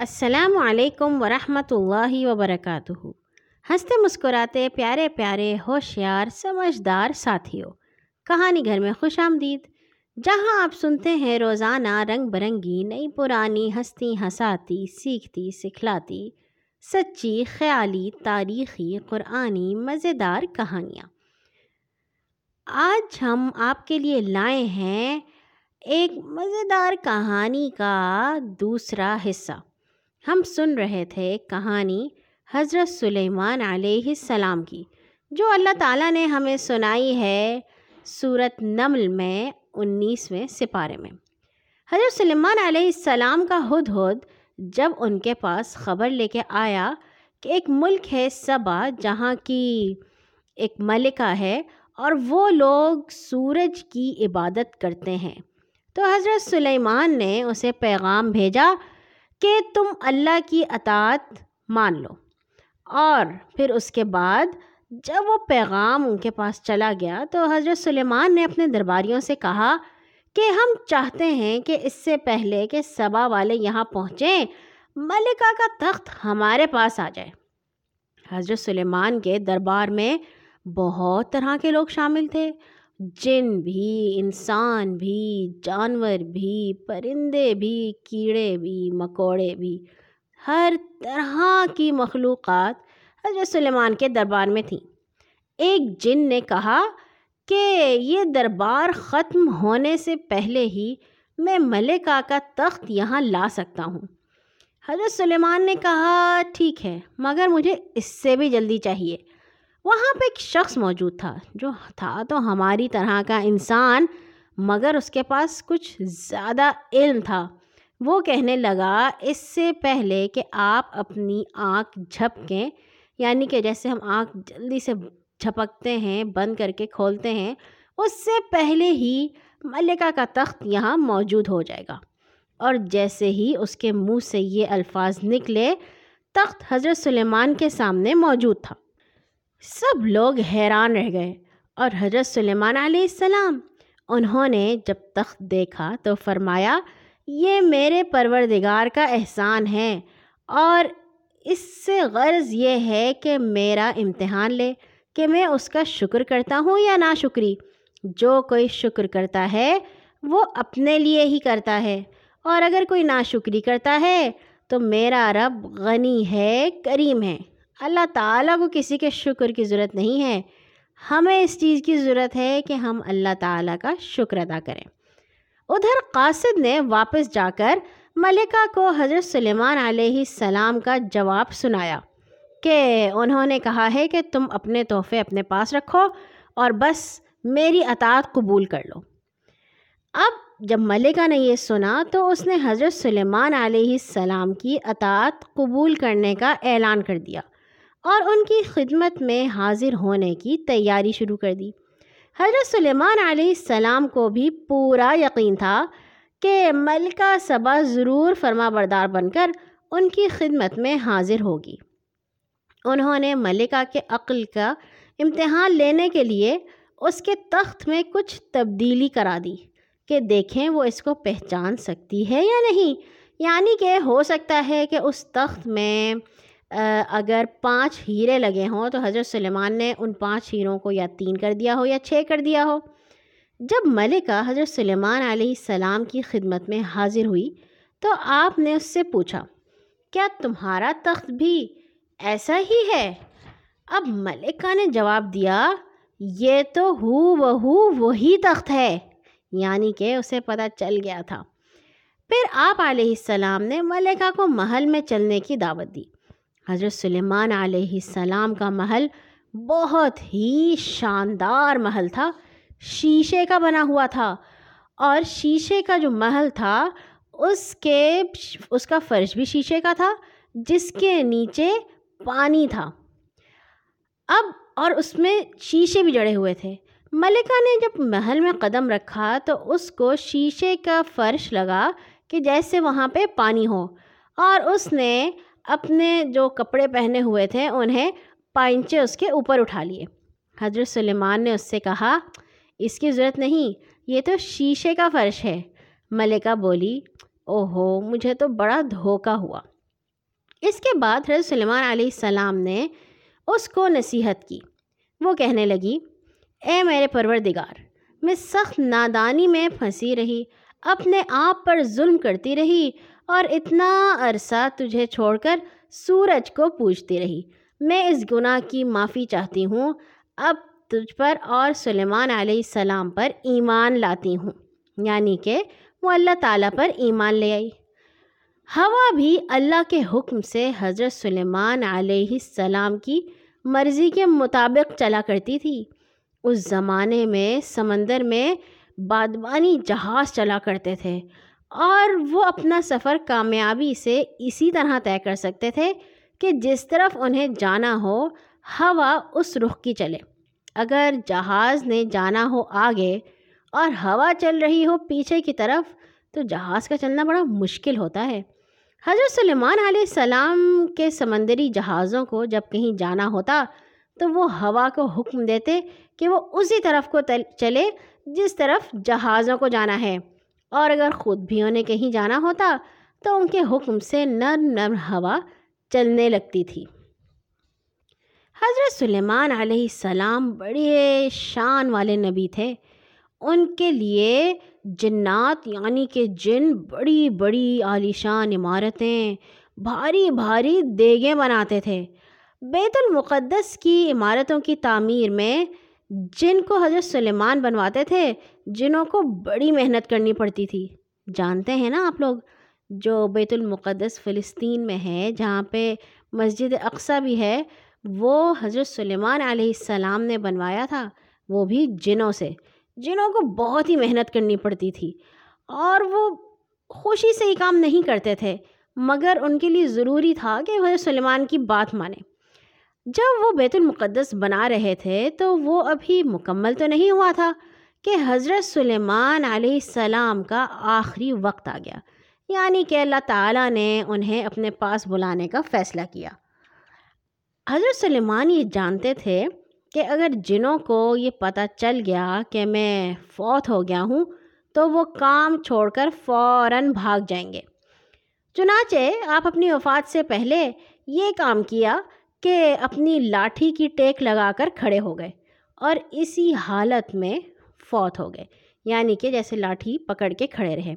السلام علیکم ورحمۃ اللہ وبرکاتہ۔ ہنستے مسکراتے پیارے پیارے ہوشیار سمجھدار ساتھیوں، کہانی گھر میں خوش آمدید۔ جہاں آپ سنتے ہیں روزانہ رنگ برنگی، نئی پرانی ہستی ہساتی سیکھتی، سکھلاتی، سچی، خیالی، تاریخی، قرآنی، مزیدار کہانیاں۔ آج ہم آپ کے لیے لائے ہیں ایک مزیدار کہانی کا دوسرا حصہ۔ ہم سن رہے تھے کہانی حضرت سلیمان علیہ السلام کی، جو اللہ تعالیٰ نے ہمیں سنائی ہے صورت نمل میں انیسویں سپارے میں۔ حضرت سلیمان علیہ السلام کا ہد ہد جب ان کے پاس خبر لے کے آیا کہ ایک ملک ہے صبا جہاں کی ایک ملکہ ہے اور وہ لوگ سورج کی عبادت کرتے ہیں۔ تو حضرت سلیمان نے اسے پیغام بھیجا کہ تم اللہ کی اطاعت مان لو۔ اور پھر اس کے بعد جب وہ پیغام ان کے پاس چلا گیا تو حضرت سلیمان نے اپنے درباریوں سے کہا کہ ہم چاہتے ہیں کہ اس سے پہلے کہ صبا والے یہاں پہنچیں، ملکہ کا تخت ہمارے پاس آ جائے۔ حضرت سلیمان کے دربار میں بہت طرح کے لوگ شامل تھے۔ جن بھی، انسان بھی، جانور بھی، پرندے بھی، کیڑے بھی، مکوڑے بھی، ہر طرح کی مخلوقات حضرت سلیمان کے دربار میں تھیں۔ ایک جن نے کہا کہ یہ دربار ختم ہونے سے پہلے ہی میں ملکہ کا تخت یہاں لا سکتا ہوں۔ حضرت سلیمان نے کہا، ٹھیک ہے، مگر مجھے اس سے بھی جلدی چاہیے۔ وہاں پہ ایک شخص موجود تھا، جو تھا تو ہماری طرح کا انسان، مگر اس کے پاس کچھ زیادہ علم تھا۔ وہ کہنے لگا، اس سے پہلے کہ آپ اپنی آنکھ جھپکیں یعنی کہ جیسے ہم آنکھ جلدی سے جھپکتے ہیں، بند کر کے کھولتے ہیں، اس سے پہلے ہی ملکہ کا تخت یہاں موجود ہو جائے گا۔ اور جیسے ہی اس کے منہ سے یہ الفاظ نکلے، تخت حضرت سلیمان کے سامنے موجود تھا۔ سب لوگ حیران رہ گئے اور حضرت سلیمان علیہ السلام، انہوں نے جب تخت دیکھا تو فرمایا، یہ میرے پروردگار کا احسان ہے اور اس سے غرض یہ ہے کہ میرا امتحان لے کہ میں اس کا شکر کرتا ہوں یا نا شکری جو کوئی شکر کرتا ہے، وہ اپنے لیے ہی کرتا ہے اور اگر کوئی نا شکری کرتا ہے تو میرا رب غنی ہے، کریم ہے۔ اللہ تعالیٰ کو کسی کے شکر کی ضرورت نہیں ہے۔ ہمیں اس چیز کی ضرورت ہے کہ ہم اللہ تعالیٰ کا شکر ادا کریں۔ ادھر قاصد نے واپس جا کر ملکہ کو حضرت سلیمان علیہ السلام کا جواب سنایا کہ انہوں نے کہا ہے کہ تم اپنے تحفے اپنے پاس رکھو اور بس میری اطاعت قبول کر لو۔ اب جب ملکہ نے یہ سنا تو اس نے حضرت سلیمان علیہ السلام کی اطاعت قبول کرنے کا اعلان کر دیا۔ اور ان کی خدمت میں حاضر ہونے کی تیاری شروع کر دی۔ حضرت سلیمان علیہ السلام کو بھی پورا یقین تھا کہ ملکہ صبا ضرور فرما بردار بن کر ان کی خدمت میں حاضر ہوگی۔ انہوں نے ملکہ کے عقل کا امتحان لینے کے لیے اس کے تخت میں کچھ تبدیلی کرا دی کہ دیکھیں وہ اس کو پہچان سکتی ہے یا نہیں۔ یعنی کہ ہو سکتا ہے کہ اس تخت میں اگر پانچ ہیرے لگے ہوں تو حضرت سلیمان نے ان پانچ ہیروں کو یا تین کر دیا ہو یا چھ کر دیا ہو۔ جب ملکہ حضرت سلیمان علیہ السلام کی خدمت میں حاضر ہوئی تو آپ نے اس سے پوچھا، کیا تمہارا تخت بھی ایسا ہی ہے؟ اب ملکہ نے جواب دیا، یہ تو ہو بہو وہی تخت ہے یعنی کہ اسے پتہ چل گیا تھا۔ پھر آپ علیہ السلام نے ملکہ کو محل میں چلنے کی دعوت دی۔ حضرت سلیمان علیہ السلام کا محل بہت ہی شاندار محل تھا۔ شیشے کا بنا ہوا تھا۔ اور شیشے کا جو محل تھا، اس کے اس کا فرش بھی شیشے کا تھا، جس کے نیچے پانی تھا۔ اب اور اس میں شیشے بھی جڑے ہوئے تھے۔ ملکہ نے جب محل میں قدم رکھا تو اس کو شیشے کا فرش لگا کہ جیسے وہاں پہ پانی ہو۔ اور اس نے اپنے جو کپڑے پہنے ہوئے تھے، انہیں پائنچے اس کے اوپر اٹھا لیے۔ حضرت سلیمان نے اس سے کہا، اس کی ضرورت نہیں، یہ تو شیشے کا فرش ہے۔ ملکہ بولی او ہو مجھے تو بڑا دھوکہ ہوا۔ اس کے بعد حضرت سلیمان علیہ السلام نے اس کو نصیحت کی۔ وہ کہنے لگی، اے میرے پروردگار، میں سخت نادانی میں پھنسی رہی، اپنے آپ پر ظلم کرتی رہی اور اتنا عرصہ تجھے چھوڑ کر سورج کو پوچھتی رہی۔ میں اس گناہ کی معافی چاہتی ہوں۔ اب تجھ پر اور سلیمان علیہ السلام پر ایمان لاتی ہوں۔ یعنی کہ وہ اللہ تعالیٰ پر ایمان لے آئی۔ ہوا بھی اللہ کے حکم سے حضرت سلیمان علیہ السلام کی مرضی کے مطابق چلا کرتی تھی۔ اس زمانے میں سمندر میں بادبانی جہاز چلا کرتے تھے۔ اور وہ اپنا سفر کامیابی سے اسی طرح طے کر سکتے تھے کہ جس طرف انہیں جانا ہو، ہوا اس رخ کی چلے۔ اگر جہاز نے جانا ہو آگے اور ہوا چل رہی ہو پیچھے کی طرف، تو جہاز کا چلنا بڑا مشکل ہوتا ہے۔ حضرت سلیمان علیہ السلام کے سمندری جہازوں کو جب کہیں جانا ہوتا، تو وہ ہوا کو حکم دیتے کہ وہ اسی طرف کو چلے جس طرف جہازوں کو جانا ہے۔ اور اگر خود بھی انہیں کہیں جانا ہوتا تو ان کے حکم سے نرم نرم ہوا چلنے لگتی تھی۔ حضرت سلیمان علیہ السلام بڑے شان والے نبی تھے۔ ان کے لیے جنات یعنی کہ جن بڑی بڑی عالیشان عمارتیں بھاری بھاری دیگیں بناتے تھے۔ بیت المقدس کی عمارتوں کی تعمیر میں جن کو حضرت سلیمان بنواتے تھے جنوں کو بڑی محنت کرنی پڑتی تھی۔ جانتے ہیں نا آپ لوگ، جو بیت المقدس فلسطین میں ہے، جہاں پہ مسجد اقصی بھی ہے، وہ حضرت سلیمان علیہ السلام نے بنوایا تھا۔ وہ بھی جنوں سے، جنہوں کو بہت ہی محنت کرنی پڑتی تھی۔ اور وہ خوشی سے ہی کام نہیں کرتے تھے، مگر ان کے لیے ضروری تھا کہ وہ سلیمان کی بات مانیں جب وہ بیت المقدس بنا رہے تھے تو وہ ابھی مکمل تو نہیں ہوا تھا کہ حضرت سلیمان علیہ السلام کا آخری وقت آ گیا۔ یعنی کہ اللہ تعالیٰ نے انہیں اپنے پاس بلانے کا فیصلہ کیا۔ حضرت سلیمان یہ جانتے تھے کہ اگر جنوں کو یہ پتہ چل گیا کہ میں فوت ہو گیا ہوں تو وہ کام چھوڑ کر فوراً بھاگ جائیں گے۔ چنانچہ آپ اپنی وفات سے پہلے یہ کام کیا کہ اپنی لاٹھی کی ٹیک لگا کر کھڑے ہو گئے اور اسی حالت میں فوت ہو گئے یعنی کہ جیسے لاٹھی پکڑ کے کھڑے رہے۔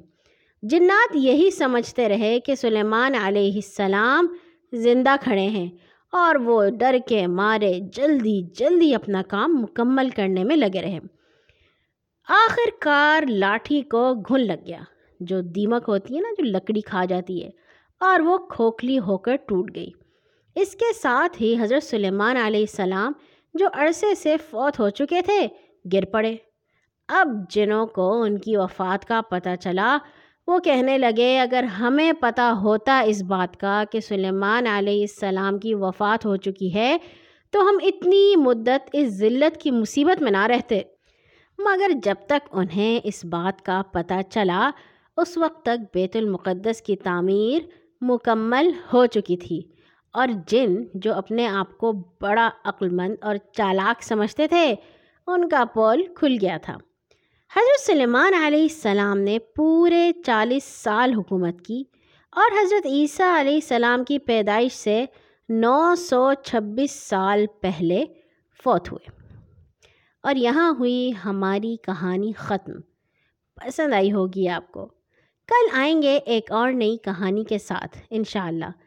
جنات یہی سمجھتے رہے کہ سلیمان علیہ السلام زندہ کھڑے ہیں اور وہ ڈر کے مارے جلدی جلدی اپنا کام مکمل کرنے میں لگے رہے۔ آخر کار لاٹھی کو گھن لگ گیا، جو دیمک ہوتی ہے نا، جو لکڑی کھا جاتی ہے اور وہ کھوکھلی ہو کر ٹوٹ گئی۔ اس کے ساتھ ہی حضرت سلیمان علیہ السلام جو عرصے سے فوت ہو چکے تھے، گر پڑے۔ اب جنوں کو ان کی وفات کا پتہ چلا، وہ کہنے لگے، اگر ہمیں پتہ ہوتا اس بات کا کہ سلیمان علیہ السلام کی وفات ہو چکی ہے، تو ہم اتنی مدت اس ذلت کی مصیبت میں نہ رہتے۔ مگر جب تک انہیں اس بات کا پتہ چلا، اس وقت تک بیت المقدس کی تعمیر مکمل ہو چکی تھی۔ اور جن جو اپنے آپ کو بڑا عقلمند اور چالاک سمجھتے تھے، ان کا پول کھل گیا تھا۔ حضرت سلیمان علیہ السلام نے پورے چالیس سال حکومت کی اور حضرت عیسیٰ علیہ السلام کی پیدائش سے نو سو چھبیس سال پہلے فوت ہوئے۔ اور یہاں ہوئی ہماری کہانی ختم۔ پسند آئی ہوگی آپ کو۔ کل آئیں گے ایک اور نئی کہانی کے ساتھ، انشاءاللہ۔